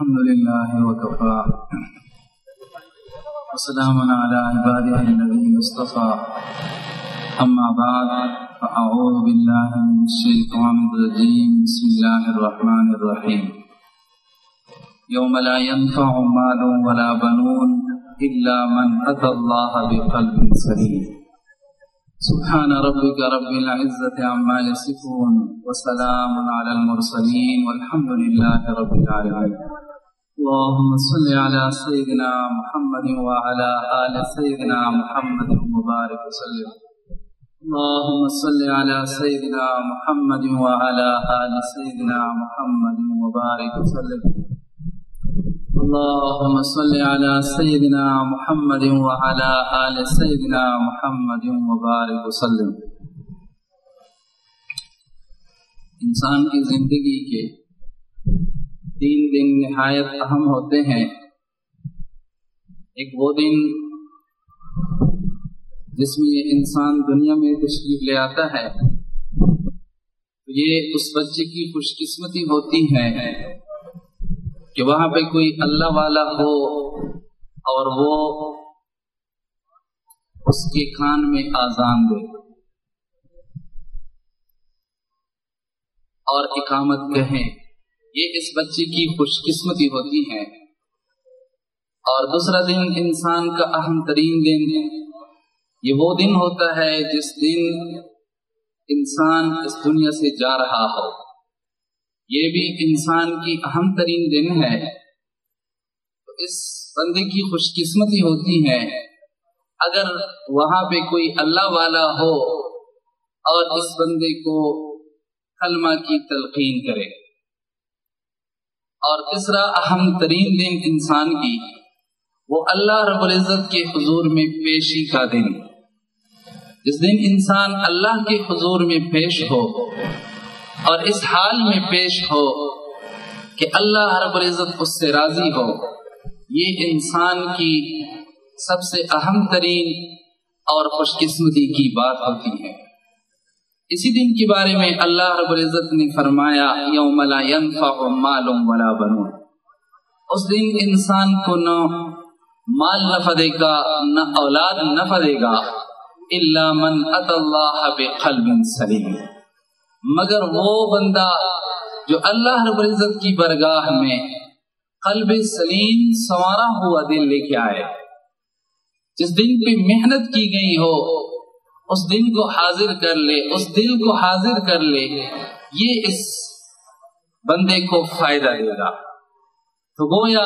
الحمد لله وكفى. وسلام على عباده الذين اصطفى. أما بعد، فأعوذ بالله من الشيطان الرجيم. بسم الله الرحمن الرحيم. يوم لا ينفع مال ولا بنون إلا من أتى الله بقلب سليم. سبحان ربك رب العزة عما يصفون وسلام على المرسلين والحمد لله رب العالمين. اللهم صل على سيدنا محمد وعلى آل سيدنا محمد وبارك وسلم. اللهم صل على سيدنا محمد وعلى آل سيدنا محمد وبارك وسلم. اللهم صل على سيدنا محمد وعلى آل سيدنا محمد وبارك وسلم. انسان کی زندگی کے تین دن نہایت اہم ہوتے ہیں۔ ایک وہ دن جس میں یہ انسان دنیا میں تشریف لے آتا ہے۔ تو یہ اس بچے کی خوش قسمتی ہوتی ہے۔ کہ وہاں پہ کوئی اللہ والا ہو اور وہ اس کے کان میں آزان دے اور اقامت کہیں۔ یہ اس بچے کی خوش قسمتی ہوتی ہے اور دوسرا دن انسان کا اہم ترین دن، یہ وہ دن ہوتا ہے جس دن انسان اس دنیا سے جا رہا ہو۔ یہ بھی انسان کی اہم ترین دن ہے۔ تو اس بندے کی خوش قسمتی ہوتی ہے۔ اگر وہاں پہ کوئی اللہ والا ہو اور اس بندے کو کلمہ کی تلقین کرے۔ اور تیسرا اہم ترین دن انسان کی، وہ اللہ رب العزت کے حضور میں پیشی کا دن۔ جس دن انسان اللہ کے حضور میں پیش ہو اور اس حال میں پیش ہو کہ اللہ رب العزت اس سے راضی ہو۔ یہ انسان کی سب سے اہم ترین اور خوش قسمتی کی بات ہوتی ہے۔ اسی دن کے بارے میں اللہ رب العزت نے فرمایا، یوم لا ينفع مال ولا بنون۔ اس دن انسان کو نہ مال نفع دے گا، نہ اولاد نفع دے گا، الا من اتى الله بقلب سلیم۔ مگر وہ بندہ جو اللہ رب العزت کی برگاہ میں قلب سلیم سوارا ہوا دل لے کے آئے۔ جس دن پہ محنت کی گئی ہو، اس دن کو حاضر کر لے، اس دل کو حاضر کر لے، یہ اس بندے کو فائدہ دے گا۔ تو گویا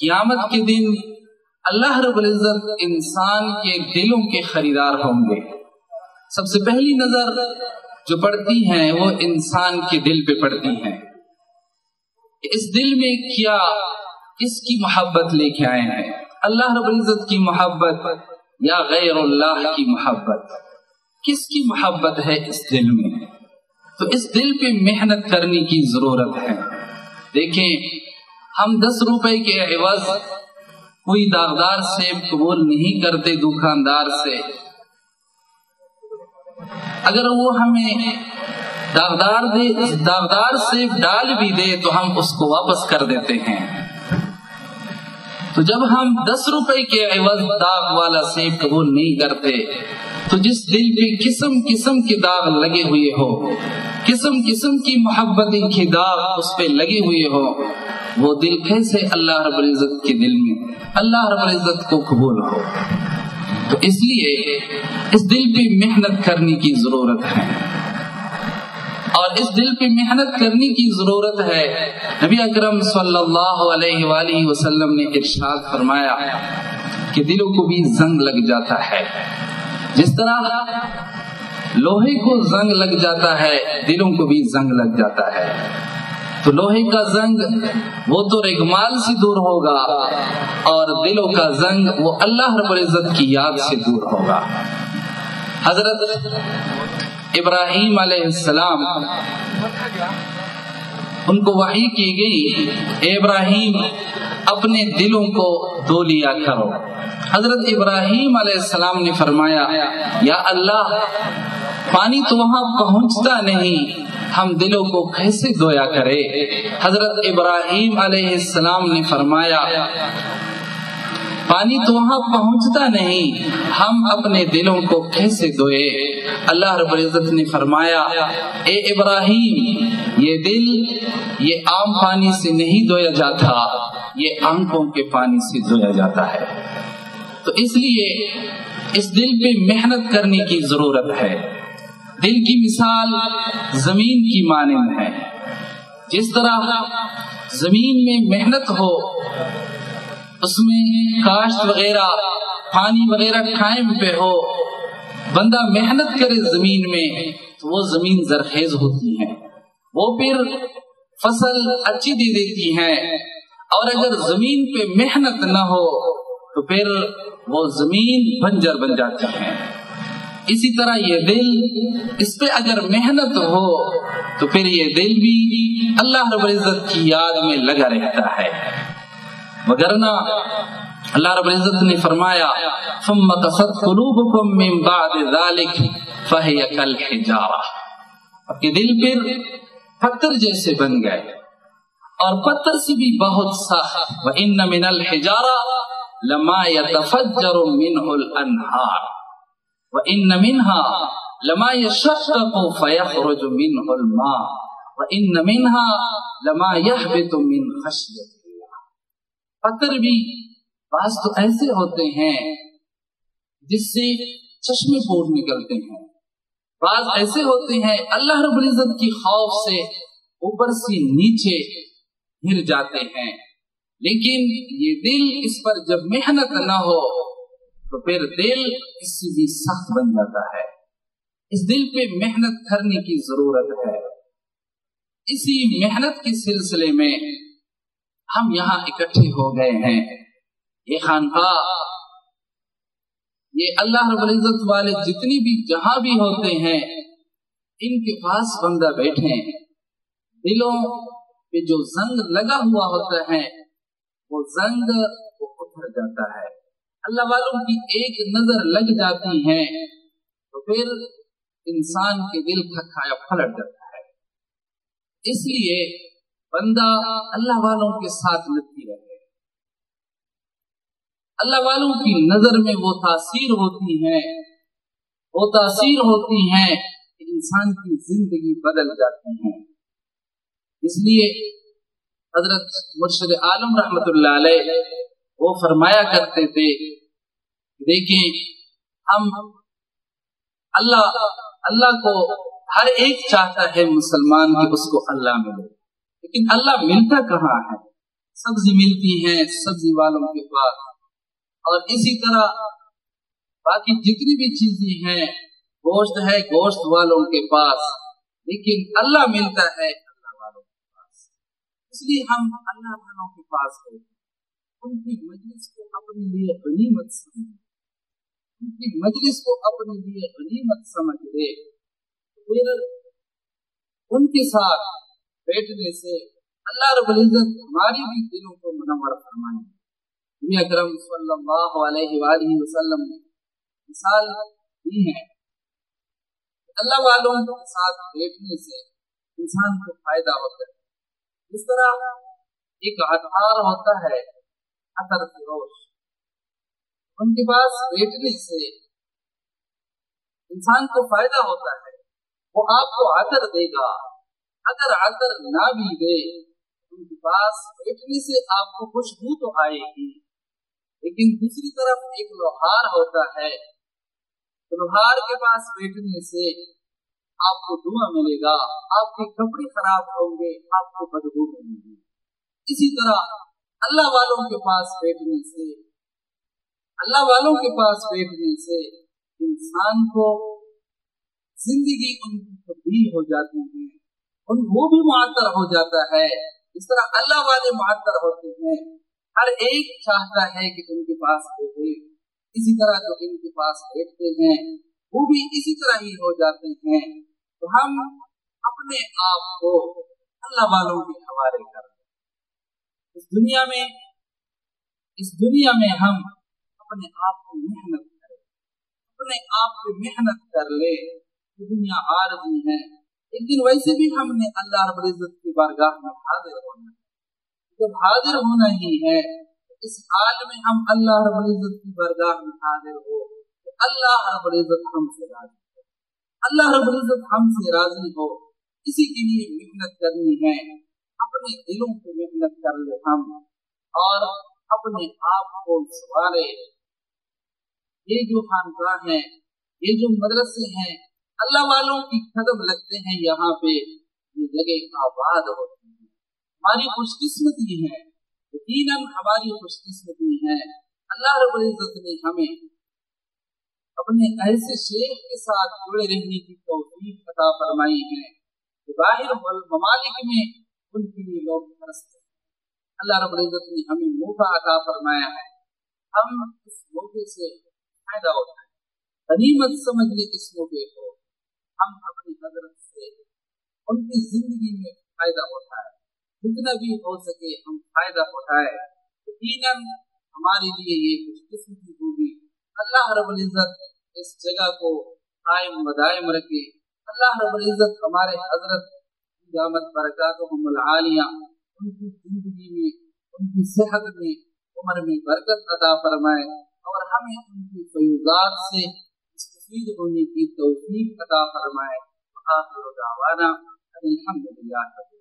قیامت کے دن اللہ رب العزت انسان کے دلوں کے خریدار ہوں گے۔ سب سے پہلی نظر جو پڑتی ہیں، وہ انسان کے دل پہ پڑتی ہیں۔ اس دل میں کیا، کس کی محبت لے کے آئے ہیں؟ اللہ رب العزت کی محبت یا غیر اللہ کی محبت؟ کس کی محبت ہے اس دل میں؟ تو اس دل پہ محنت کرنے کی ضرورت ہے۔ دیکھیں، ہم دس روپے کے عوض کوئی داغدار سے قبول نہیں کرتے، دکاندار سے۔ اگر وہ ہمیں داغدار دے داغدار سے ڈال بھی دے تو ہم اس کو واپس کر دیتے ہیں۔ تو جب ہم دس روپے کے عوض داغ والا سیب قبول نہیں کرتے، تو جس دل پہ قسم قسم کے داغ لگے ہوئے ہو، قسم قسم کی محبت کے داغ اس پہ لگے ہوئے ہو، وہ دل کیسے اللہ رب العزت کے دل میں اللہ رب العزت کو قبول ہو۔ تو اس لیے اس دل پہ محنت کرنے کی ضرورت ہے۔ اور اس دل پہ محنت کرنے کی ضرورت ہے۔ نبی اکرم صلی اللہ علیہ وآلہ وسلم نے ارشاد فرمایا کہ دلوں کو بھی زنگ لگ جاتا ہے۔ جس طرح لوہے کو زنگ لگ جاتا ہے، دلوں کو بھی زنگ لگ جاتا ہے۔ تو لوہے کا زنگ وہ تو رگمال سے دور ہوگا اور دلوں کا زنگ وہ اللہ رب العزت کی یاد سے دور ہوگا۔ حضرت ابراہیم علیہ السلام، ان کو وحی کی گئی، اے ابراہیم، اپنے دلوں کو دو لیا کرو۔ حضرت ابراہیم علیہ السلام نے فرمایا، یا اللہ، پانی تو وہاں پہنچتا نہیں ہم دلوں کو کیسے دھویا کرے؟ حضرت ابراہیم علیہ السلام نے فرمایا، پانی تو وہاں پہنچتا نہیں، ہم اپنے دلوں کو کیسے دھوئے اللہ رب العزت نے فرمایا، اے ابراہیم، یہ دل، یہ عام پانی سے نہیں دھویا جاتا، یہ آنکھوں کے پانی سے دھویا جاتا ہے۔ تو اس لیے اس دل پہ محنت کرنے کی ضرورت ہے۔ دل کی مثال زمین کی مانند ہے۔ جس طرح زمین میں محنت ہو، اس میں کاشت وغیرہ، پانی وغیرہ ٹائم پہ ہو، بندہ محنت کرے زمین میں تو وہ زمین زرخیز ہوتی ہے۔ وہ پھر فصل اچھی دے دیتی ہے۔ اور اگر زمین پہ محنت نہ ہو تو پھر وہ زمین بنجر بن جاتی ہے۔ اسی طرح یہ دل، اس پہ اگر محنت ہو، تو پھر یہ دل بھی اللہ رب العزت کی یاد میں لگا رہتا ہے۔ وگرنہ اللہ رب العزت نے فرمایا، ثم قصد قلوبكم من بعد ذلك فهي كالحجاره اب یہ دل پھر پتھر جیسے بن گئے، اور پتھر سے بھی بہت سخت۔ وان من الحجاره لما يتفجر منه الانهار وان منها لما يشقق فيخرج منه الماء وان منها لما يهبط من خشيه الله پتھر بھی بعض تو ایسے ہوتے ہیں جس سے چشمے پور نکلتے ہیں۔ بعض ایسے ہوتے ہیں اللہ رب العزت کی خوف سے اوپر سے نیچے گر جاتے ہیں۔ لیکن یہ دل اس پر جب محنت نہ ہو تو پھر دل اس سے بھی سخت بن جاتا ہے۔ اس دل پہ محنت کرنے کی ضرورت ہے۔ اسی محنت کے سلسلے میں ہم یہاں اکٹھے ہو گئے ہیں۔ یہ خانقاہ، یہ اللہ رب العزت والے جتنی بھی جہاں بھی ہوتے ہیں، ان کے پاس بندہ بیٹھے۔ دلوں پہ جو زنگ لگا ہوا ہوتا ہے، وہ زنگ وہ اتر جاتا ہے۔ اللہ والوں کی ایک نظر لگ جاتی ہے، تو پھر انسان کے دل کا کھایا پلٹ جاتا ہے۔ اس لیے بندہ اللہ والوں کے ساتھ لگتی رہے۔ اللہ والوں کی نظر میں وہ تاثیر ہوتی ہے، وہ تاثیر ہوتی ہے کہ انسان کی زندگی بدل جاتی ہے۔ اس لیے حضرت مرشد عالم رحمت اللہ علیہ وہ فرمایا کرتے تھے دیکھیں، ہم اللہ اللہ کو ہر ایک چاہتا ہے مسلمان کہ اس کو اللہ ملے۔ لیکن اللہ ملتا کہاں ہے؟ سبزی ملتی ہے سبزی والوں کے پاس۔ اور اسی طرح باقی جتنی بھی چیزیں ہیں، گوشت ہے گوشت والوں کے پاس۔ لیکن اللہ ملتا ہے اللہ والوں کے پاس۔ اس لیے ہم اللہ والوں کے پاس گئے ان کی مجلس کو اپنے لیے غنیمت سمجھے ان کی مجلس کو اپنے لیے غنیمت سمجھ لے پھر ان کے ساتھ بیٹھنے سے اللہ رب العزت ہماری بھی دلوں کو منور فرمائے نبی اکرم صلی اللہ علیہ وآلہ وسلم نے مثال دی ہے اللہ والوں کے ساتھ بیٹھنے سے انسان کو فائدہ ہوتا ہے اس طرح ایک عطار ہوتا ہے عطر فروش ان کے پاس بیٹھنے سے انسان کو فائدہ ہوتا ہے، وہ آپ کو عطر دے گا۔ اگر عطر نہ بھی دے، ان کے پاس بیٹھنے سے آپ کو خوشبو تو آئے گی۔ لیکن دوسری طرف ایک لوہار ہوتا ہے، لوہار کے پاس بیٹھنے سے آپ کو دھواں ملے گا۔ آپ کے کپڑے خراب ہوں گے، آپ کو بدبو ملے گی۔ اسی طرح اللہ والوں کے پاس بیٹھنے سے، اللہ والوں کے پاس بیٹھنے سے انسان کو زندگی ان کی تبدیل ہو جاتی ہے ان وہ بھی معطر ہو جاتا ہے۔ اس طرح اللہ والے معطر ہوتے ہیں۔ ہر ایک چاہتا ہے کہ ان کے پاس بیٹھے۔ اسی طرح جو ان کے پاس بیٹھتے ہیں، وہ بھی اسی طرح ہی ہو جاتے ہیں۔ تو ہم اپنے آپ کو اللہ والوں کے حوالے کر اس دنیا میں، اس دنیا میں ہم اپنے آپ کو محنت کریں۔ اپنے آپ کو محنت کر لے دنیا عارضی ہے۔ لیکن ویسے بھی ہم نے اللہ رب العزت کی بارگاہ میں حاضر ہونا ہے۔ جب حاضر ہونا ہی ہے، اس حال میں ہم اللہ رب العزت کی بارگاہ میں حاضر ہو کہ اللہ رب العزت ہم سے راضی ہو۔ اللہ رب العزت ہم سے راضی ہو۔ اسی کے لیے محنت کرنی ہے۔ اپنے دلوں پہ محنت کر لے ہم اور اپنے آپ کو سوارے یہ جو خانقاہ ہیں، یہ جو مدرسے ہیں، اللہ والوں کی قدم لگتے ہیں یہاں پہ۔ یہ جگہ آباد ہوتی ہیں۔ ہماری خوش قسمتی ہے۔ یقیناً ہماری خوش قسمتی ہے۔ اللہ رب العزت نے ہمیں اپنے ایسے شیخ کے ساتھ جڑے رہنے کی توفیق عطا فرمائی ہے۔ کہ باہر ممالک میں ان کے لیے لوگ پرست اللہ رب العزت نے ہمیں موقع عطا فرمایا ہے۔ ہم اس موقع سے فائدہ اٹھائیں۔ غنیمت سمجھ لیں اس موقع کو ہم اپنی حضرت سے ان کی زندگی میں فائدہ اٹھائے جتنا بھی ہو سکے ہم فائدہ اٹھائے یقیناً ہمارے لیے یہ خوش قسمتی ہوگی اللہ رب العزت اس جگہ کو قائم و دائم رکھے۔ اللہ رب العزت ہمارے حضرت قیامت برکاتہم العالیہ۔ ان کی زندگی میں، ان کی صحت میں، عمر میں برکت عطا فرمائے اور ہمیں ان کی فیوزات سے مستفید ہونے کی توفیق عطا فرمائے۔ آخر دعوانا الحمدللہ